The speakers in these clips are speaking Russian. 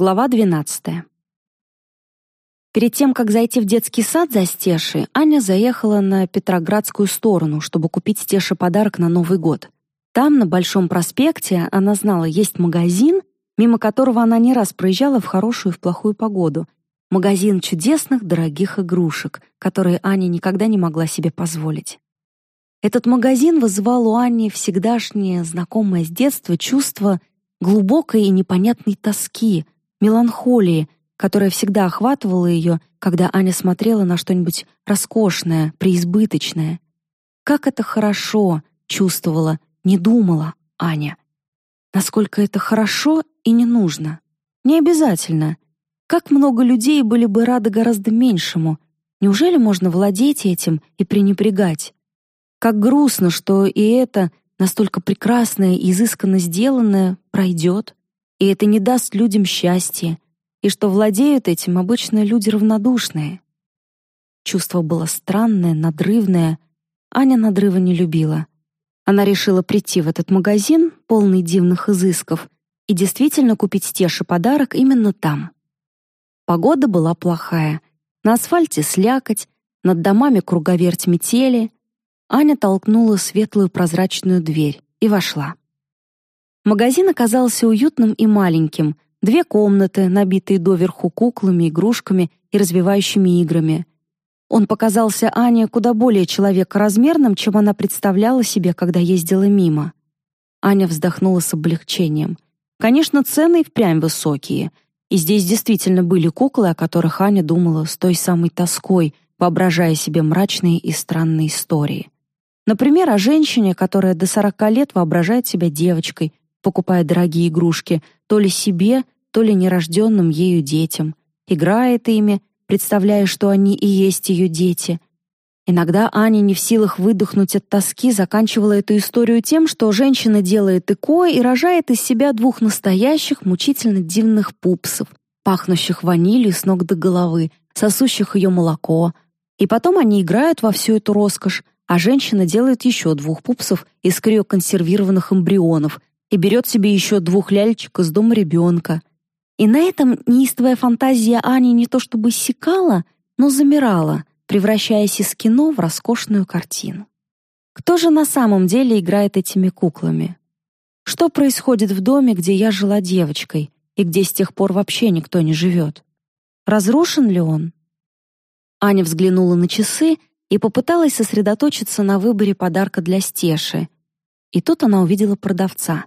Глава 12. Перед тем, как зайти в детский сад за Стешей, Аня заехала на Петроградскую сторону, чтобы купить Стеше подарок на Новый год. Там, на Большом проспекте, она знала, есть магазин, мимо которого она не раз проезжала в хорошую и в плохую погоду. Магазин чудесных, дорогих игрушек, которые Аня никогда не могла себе позволить. Этот магазин вызывал у Ани всегдашнее, знакомое с детства чувство глубокой и непонятной тоски, меланхолии, которая всегда охватывала ее, когда Аня смотрела на что-нибудь роскошное, преизбыточное. Как это хорошо чувствовала, не думала Аня. Насколько это хорошо и не нужно. Не обязательно. Как много людей были бы рады гораздо меньшему. Неужели можно владеть этим и пренебрегать? Как грустно, что и это, настолько прекрасное и изысканно сделанное, пройдет, и это не даст людям счастья, и что владеют этим обычно люди равнодушные. Чувство было странное, надрывное. Аня надрыва не любила. Она решила прийти в этот магазин, полный дивных изысков, и действительно купить Стеше подарок именно там. Погода была плохая. На асфальте слякоть, над домами круговерть метели, Аня толкнула светлую прозрачную дверь и вошла. Магазин оказался уютным и маленьким. Две комнаты, набитые доверху куклами, игрушками и развивающими играми. Он показался Ане куда более человекоразмерным, чем она представляла себе, когда ездила мимо. Аня вздохнула с облегчением. Конечно, цены и впрямь высокие. И здесь действительно были куклы, о которых Аня думала с той самой тоской, воображая себе мрачные и странные истории. Например, о женщине, которая до 40 лет воображает себя девочкой, покупая дорогие игрушки то ли себе, то ли нерожденным ею детям, играет ими, представляя, что они и есть ее дети. Иногда Аня не в силах выдохнуть от тоски, заканчивала эту историю тем, что женщина делает ЭКО и рожает из себя двух настоящих, мучительно дивных пупсов, пахнущих ванилью с ног до головы, сосущих ее молоко. И потом они играют во всю эту роскошь, а женщина делает еще двух пупсов из криоконсервированных эмбрионов и берет себе еще двух лялечек из дома ребенка. И на этом неистовая фантазия Ани не то чтобы секала, но замирала, превращаясь из кино в роскошную картину. Кто же на самом деле играет этими куклами? Что происходит в доме, где я жила девочкой, и где с тех пор вообще никто не живет? Разрушен ли он? Аня взглянула на часы и попыталась сосредоточиться на выборе подарка для Стеши. И тут она увидела продавца.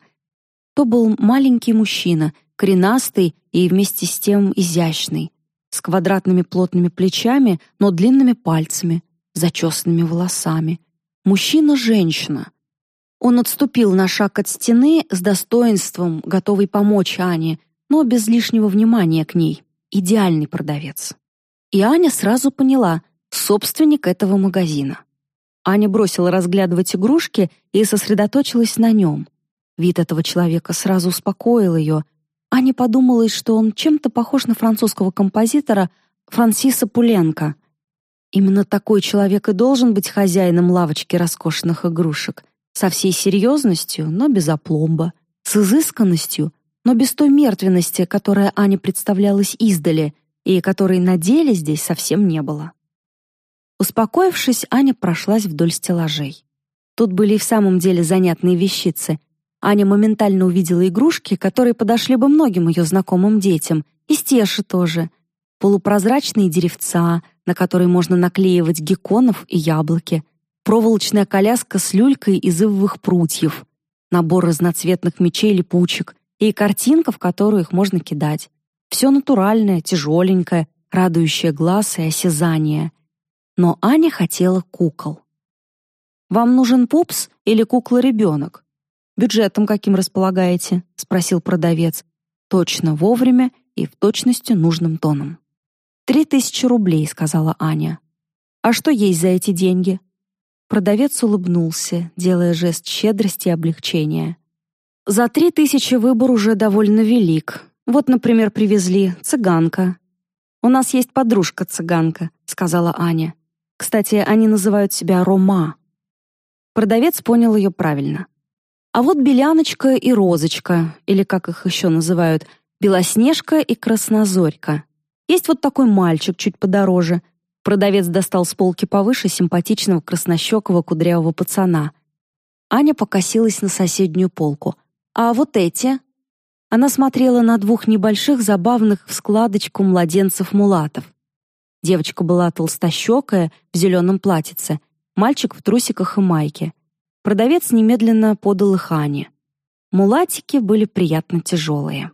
То был маленький мужчина, коренастый и вместе с тем изящный, с квадратными плотными плечами, но длинными пальцами, зачесанными волосами. Мужчина-женщина. Он отступил на шаг от стены с достоинством, готовый помочь Ане, но без лишнего внимания к ней. Идеальный продавец. И Аня сразу поняла — собственник этого магазина. Аня бросила разглядывать игрушки и сосредоточилась на нем. Вид этого человека сразу успокоил ее. Аня подумала, что он чем-то похож на французского композитора Франсиса Пуленко. Именно такой человек и должен быть хозяином лавочки роскошных игрушек, со всей серьезностью, но без опломба, с изысканностью, но без той мертвенности, которая Ане представлялась издали и которой на деле здесь совсем не было. Успокоившись, Аня прошлась вдоль стеллажей. Тут были и в самом деле занятные вещицы. Аня моментально увидела игрушки, которые подошли бы многим ее знакомым детям, и Стеши тоже. Полупрозрачные деревца, на которые можно наклеивать гекконов и яблоки, проволочная коляска с люлькой из ивовых прутьев, набор разноцветных мечей-липучек и картинка, в которую их можно кидать. Все натуральное, тяжеленькое, радующее глаз и осязание — но Аня хотела кукол. «Вам нужен пупс или кукла-ребенок? Бюджетом каким располагаете?» — спросил продавец. Точно вовремя и в точности нужным тоном. «Три тысячи рублей», — сказала Аня. «А что есть за эти деньги?» Продавец улыбнулся, делая жест щедрости и облегчения. «За три тысячи выбор уже довольно велик. Вот, например, привезли цыганка». «У нас есть подружка-цыганка», — сказала Аня. Кстати, они называют себя Рома. Продавец понял ее правильно. А вот Беляночка и Розочка, или как их еще называют, Белоснежка и Краснозорька. Есть вот такой мальчик чуть подороже. Продавец достал с полки повыше симпатичного краснощекого кудрявого пацана. Аня покосилась на соседнюю полку. «А вот эти?» Она смотрела на двух небольших, забавных в складочку младенцев-мулатов. Девочка была толстощекая, в зеленом платьице, мальчик в трусиках и майке. Продавец немедленно подал их Ане. Мулатики были приятно тяжелые.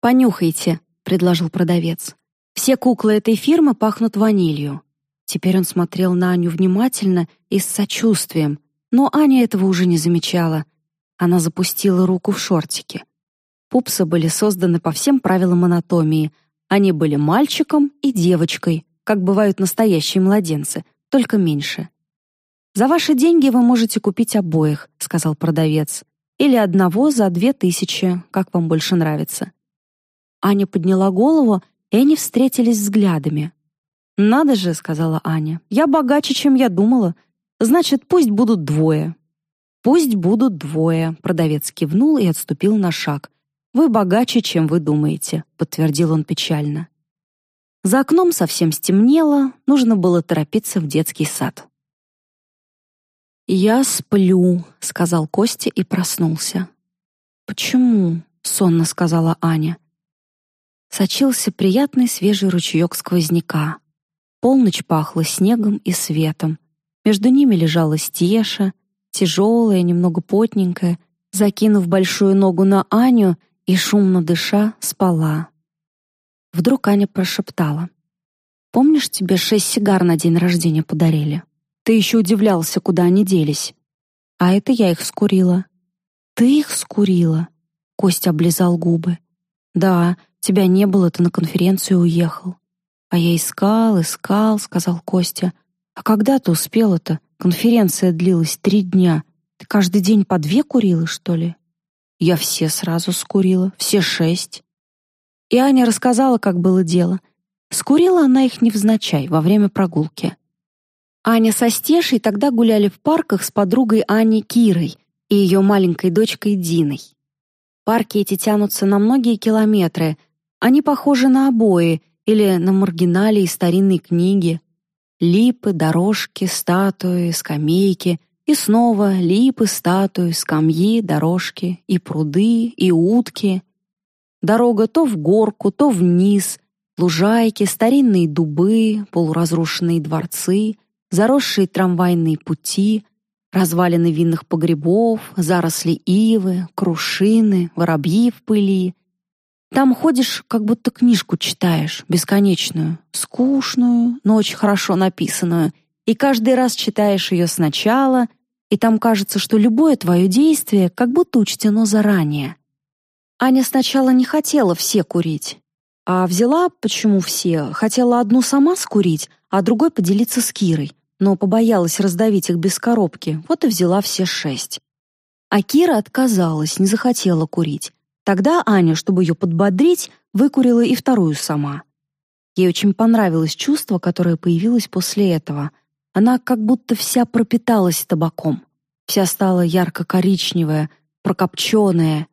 «Понюхайте», — предложил продавец. «Все куклы этой фирмы пахнут ванилью». Теперь он смотрел на Аню внимательно и с сочувствием, но Аня этого уже не замечала. Она запустила руку в шортики. Пупсы были созданы по всем правилам анатомии. Они были мальчиком и девочкой, как бывают настоящие младенцы, только меньше. «За ваши деньги вы можете купить обоих», — сказал продавец. «Или одного за две тысячи, как вам больше нравится». Аня подняла голову, и они встретились взглядами. «Надо же», — сказала Аня, — «я богаче, чем я думала. Значит, пусть будут двое». «Пусть будут двое», — продавец кивнул и отступил на шаг. «Вы богаче, чем вы думаете», — подтвердил он печально. За окном совсем стемнело, нужно было торопиться в детский сад. «Я сплю», — сказал Костя и проснулся. «Почему?» — сонно сказала Аня. Сочился приятный свежий ручеек сквозняка. Полночь пахла снегом и светом. Между ними лежала стеша, тяжелая, немного потненькая, закинув большую ногу на Аню и, шумно дыша, спала. Вдруг Аня прошептала. «Помнишь, тебе шесть сигар на день рождения подарили? Ты еще удивлялся, куда они делись. А это я их скурила». «Ты их скурила?» Костя облизал губы. «Да, тебя не было, ты на конференцию уехал». «А я искал, искал», — сказал Костя. «А когда ты успела-то? Конференция длилась три дня. Ты каждый день по две курила, что ли?» Я все сразу скурила, все шесть. И Аня рассказала, как было дело. Скурила она их невзначай во время прогулки. Аня со Стешей тогда гуляли в парках с подругой Аней Кирой и ее маленькой дочкой Диной. Парки эти тянутся на многие километры. Они похожи на обои или на маргиналии старинной книги. Липы, дорожки, статуи, скамейки — и снова липы, статуи, скамьи, дорожки, и пруды, и утки. Дорога то в горку, то вниз, лужайки, старинные дубы, полуразрушенные дворцы, заросшие трамвайные пути, развалины винных погребов, заросли ивы, крушины, воробьи в пыли. Там ходишь, как будто книжку читаешь, бесконечную, скучную, но очень хорошо написанную — и каждый раз читаешь ее сначала, и там кажется, что любое твое действие как будто учтено заранее. Аня сначала не хотела все курить, а взяла, почему все, хотела одну сама скурить, а другой поделиться с Кирой, но побоялась раздавить их без коробки, вот и взяла все шесть. А Кира отказалась, не захотела курить. Тогда Аня, чтобы ее подбодрить, выкурила и вторую сама. Ей очень понравилось чувство, которое появилось после этого — она как будто вся пропиталась табаком. Вся стала ярко-коричневая, прокопченная.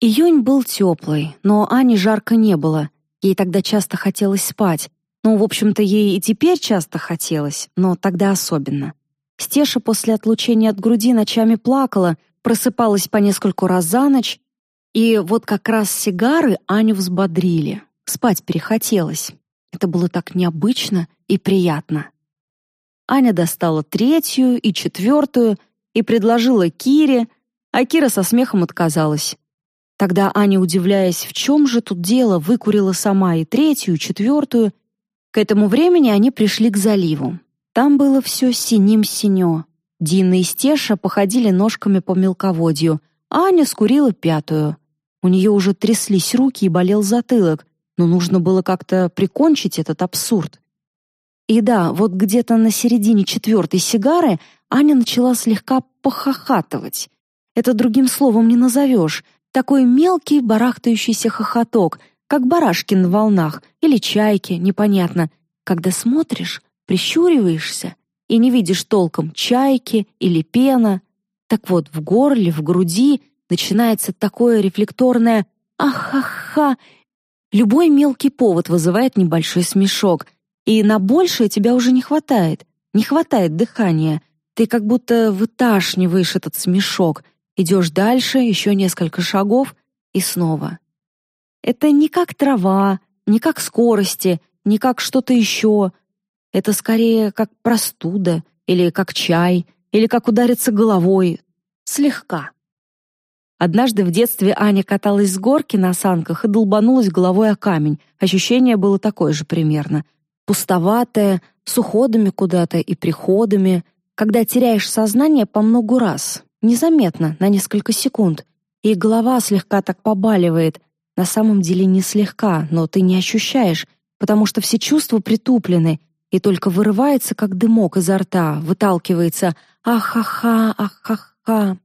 Июнь был теплый, но Ане жарко не было. Ей тогда часто хотелось спать. Ну, в общем-то, ей и теперь часто хотелось, но тогда особенно. Стеша после отлучения от груди ночами плакала, просыпалась по нескольку раз за ночь, и вот как раз сигары Аню взбодрили. Спать перехотелось. Это было так необычно и приятно. Аня достала третью и четвертую и предложила Кире, а Кира со смехом отказалась. Тогда Аня, удивляясь, в чем же тут дело, выкурила сама и третью, и четвертую. К этому времени они пришли к заливу. Там было все синим-синё. Дина и Стеша походили ножками по мелководью, а Аня скурила пятую. У нее уже тряслись руки и болел затылок, но нужно было как-то прикончить этот абсурд. И да, вот где-то на середине четвертой сигары Аня начала слегка похохатывать. Это другим словом не назовешь. Такой мелкий барахтающийся хохоток, как барашки на волнах или чайки, непонятно. Когда смотришь, прищуриваешься и не видишь толком чайки или пена. Так вот, в горле, в груди начинается такое рефлекторное Ахаха. Любой мелкий повод вызывает небольшой смешок, и на большее тебя уже не хватает. Не хватает дыхания. Ты как будто выташниваешь этот смешок, идешь дальше, еще несколько шагов и снова. Это не как трава, не как скорости, не как что-то еще. Это скорее как простуда или как чай, или как удариться головой. Слегка. Однажды в детстве Аня каталась с горки на санках и долбанулась головой о камень. Ощущение было такое же примерно. Пустоватое, с уходами куда-то и приходами, когда теряешь сознание по многу раз, незаметно, на несколько секунд, и голова слегка так побаливает. На самом деле не слегка, но ты не ощущаешь, потому что все чувства притуплены, и только вырывается, как дымок изо рта, выталкивается «Ахаха, ахаха».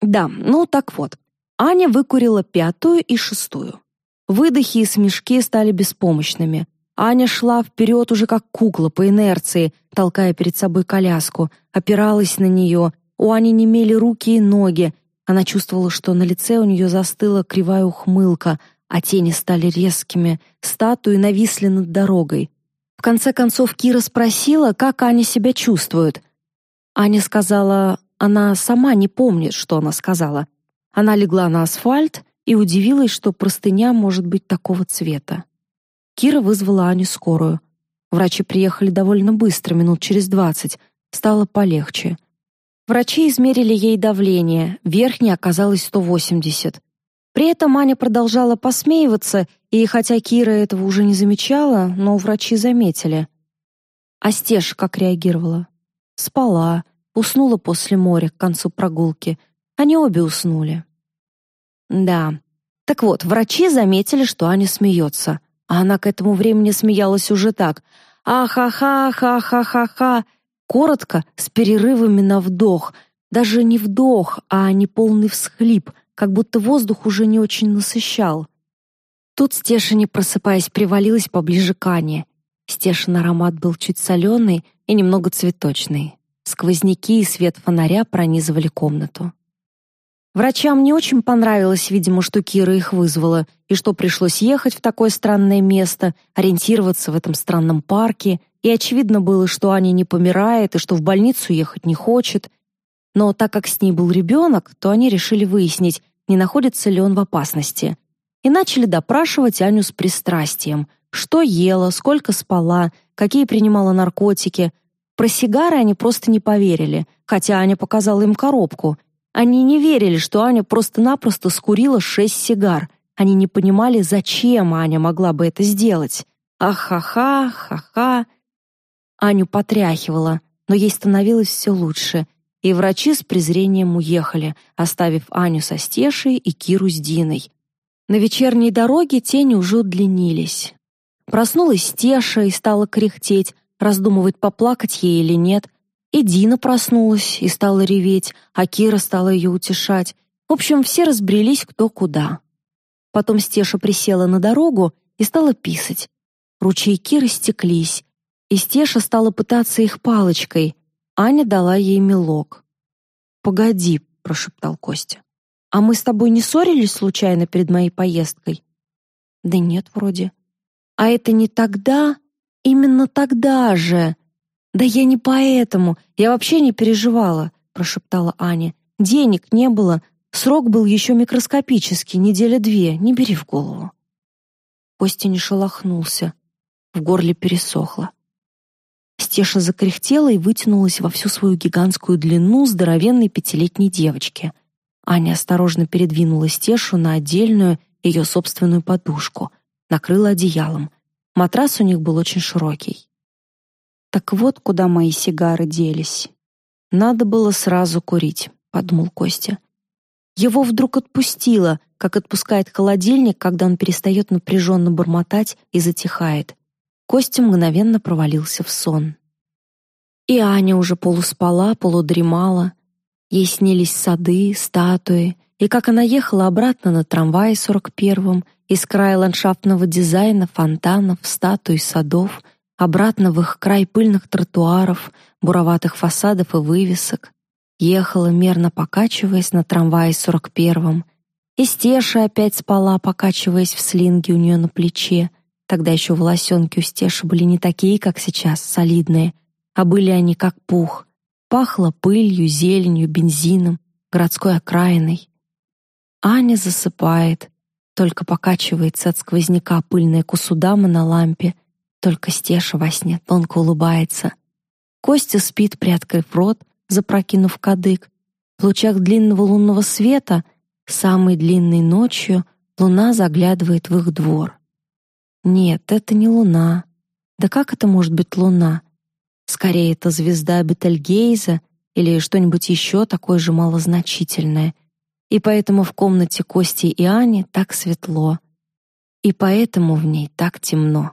Да, ну так вот. Аня выкурила пятую и шестую. Выдохи и смешки стали беспомощными. Аня шла вперед уже как кукла по инерции, толкая перед собой коляску, опиралась на нее. У Ани немели руки и ноги. Она чувствовала, что на лице у нее застыла кривая ухмылка, а тени стали резкими, статуи нависли над дорогой. В конце концов Кира спросила, как Аня себя чувствует. Аня сказала, она сама не помнит, что она сказала. Она легла на асфальт и удивилась, что простыня может быть такого цвета. Кира вызвала Аню скорую. Врачи приехали довольно быстро, минут через двадцать. Стало полегче. Врачи измерили ей давление, верхнее оказалось 180. При этом Аня продолжала посмеиваться, и хотя Кира этого уже не замечала, но врачи заметили. А Стеж как реагировала? Спала, уснула после моря к концу прогулки. Они обе уснули. Да. Так вот, врачи заметили, что Аня смеется, а она к этому времени смеялась уже так: "Ахаха-ха-ха-ха-ха", коротко, с перерывами на вдох, даже не вдох, а неполный всхлип, как будто воздух уже не очень насыщал. Тут Стеша, не просыпаясь, привалилась поближе к Ане. Стешин аромат был чуть соленый и немного цветочный. Сквозняки и свет фонаря пронизывали комнату. Врачам не очень понравилось, видимо, что Кира их вызвала, и что пришлось ехать в такое странное место, ориентироваться в этом странном парке, и очевидно было, что Аня не помирает и что в больницу ехать не хочет. Но так как с ней был ребенок, то они решили выяснить, не находится ли он в опасности. И начали допрашивать Аню с пристрастием. Что ела, сколько спала, какие принимала наркотики, про сигары они просто не поверили, хотя Аня показала им коробку. Они не верили, что Аня просто-напросто скурила шесть сигар. Они не понимали, зачем Аня могла бы это сделать. Ах-ха-ха, ха-ха. Аню потряхивала, но ей становилось все лучше, и врачи с презрением уехали, оставив Аню со Стешей и Киру с Диной. На вечерней дороге тени уже удлинились. Проснулась Стеша и стала кряхтеть, раздумывать, поплакать ей или нет. И Дина проснулась и стала реветь, а Кира стала ее утешать. В общем, все разбрелись кто куда. Потом Стеша присела на дорогу и стала писать. Ручейки растеклись, и Стеша стала пытаться их палочкой. Аня дала ей мелок. «Погоди», — прошептал Костя. «А мы с тобой не ссорились случайно перед моей поездкой?» «Да нет, вроде». «А это не тогда?» Именно тогда же. Да я не поэтому, я вообще не переживала, прошептала Аня. Денег не было, срок был еще микроскопический, неделя две, не бери в голову. Костя не шелохнулся, в горле пересохло. Стеша закряхтела и вытянулась во всю свою гигантскую длину здоровенной пятилетней девочки. Аня осторожно передвинула Стешу на отдельную ее собственную подушку, накрыла одеялом — Матрас у них был очень широкий. Так вот, куда мои сигары делись. Надо было сразу курить, подумал Костя. Его вдруг отпустило, как отпускает холодильник, когда он перестает напряженно бормотать и затихает. Костя мгновенно провалился в сон. И Аня уже полуспала, полудремала. Ей снились сады, статуи, и как она ехала обратно на трамвае 41-м, из края ландшафтного дизайна, фонтанов, статуй, садов, обратно в их край пыльных тротуаров, буроватых фасадов и вывесок, ехала, мерно покачиваясь на трамвае 41-м, И Стеша опять спала, покачиваясь в слинге у нее на плече. Тогда еще волосенки у Стеши были не такие, как сейчас, солидные, а были они как пух. Пахло пылью, зеленью, бензином, городской окраиной. Аня засыпает, только покачивается от сквозняка пыльная кусудама на лампе, только Стеша во сне тонко улыбается. Костя спит, приоткрыв рот, запрокинув кадык. В лучах длинного лунного света, самой длинной ночью, луна заглядывает в их двор. Нет, это не луна. Да как это может быть луна? Скорее, это звезда Бетельгейза или что-нибудь еще такое же малозначительное. И поэтому в комнате Кости и Ани так светло. И поэтому в ней так темно.